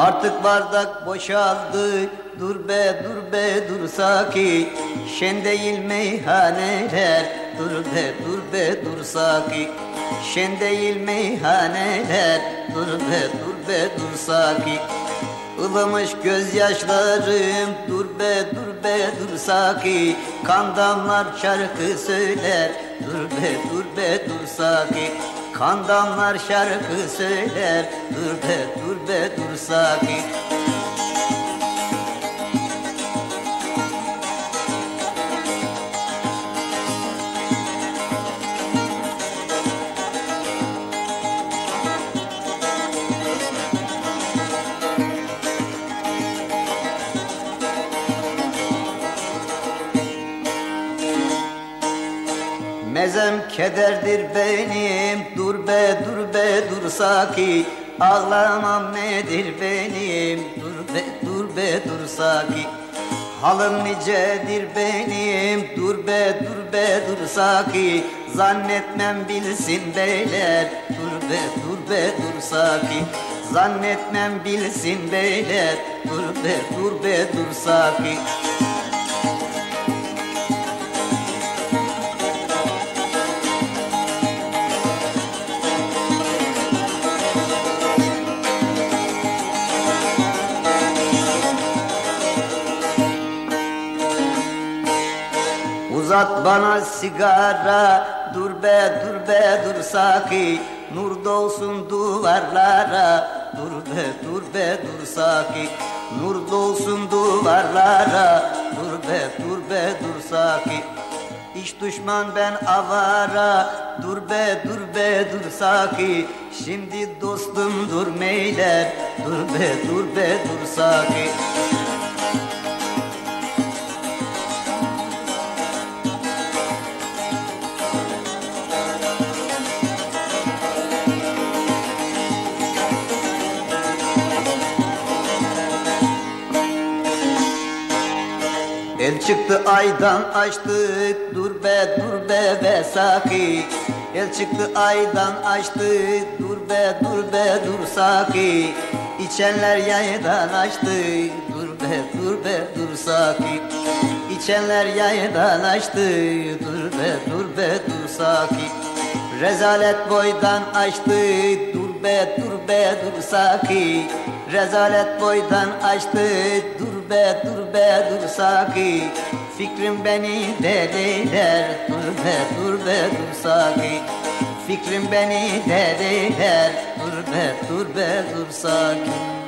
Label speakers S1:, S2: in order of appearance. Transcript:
S1: Artık bardak boşaldı Dur be dur be dur saki Şen değil meyhaneler Dur be dur be dur saki Şen değil meyhaneler Dur be dur be dur saki Ilımış gözyaşlarım Dur be dur be dur saki Kan damlar şarkı söyler Dur be dur be dur saki Kan damlar şarkı söyler. Dur be dur be dur saki Mezem kederdir benim Dur be dur be dur saki Ağlamam nedir benim Dur be dur be dur saki Halım nicedir benim Dur be dur be dur saki Zannetmem bilsin beyler Dur be dur be dur saki Zannetmem bilsin beyler Dur be dur be dur saki Uzat bana sigara Dur be dur be dur saki Nur dolsun duvarlara Dur be dur be dur saki Nur dolsun duvarlara Dur be dur be dur saki İş düşman ben avara Dur be dur be dur saki Şimdi dostum dur meyler Dur be dur be dur saki El çıktı aydan açtık. Dur be dur be be saki El çıktı aydan açtık. Dur be dur be dur saki İçenler yaydan açtı. Dur be dur be dur saki İçenler yaydan açtı. Dur be dur be dur saki Rezalet boydan açtı. Dur be dur be dur saki Rezalet boydan açtı. Dur be dur be dur saki. Fikrim beni deliler dur be dur be dur saki. Fikrim beni deliler dur be dur be dur saki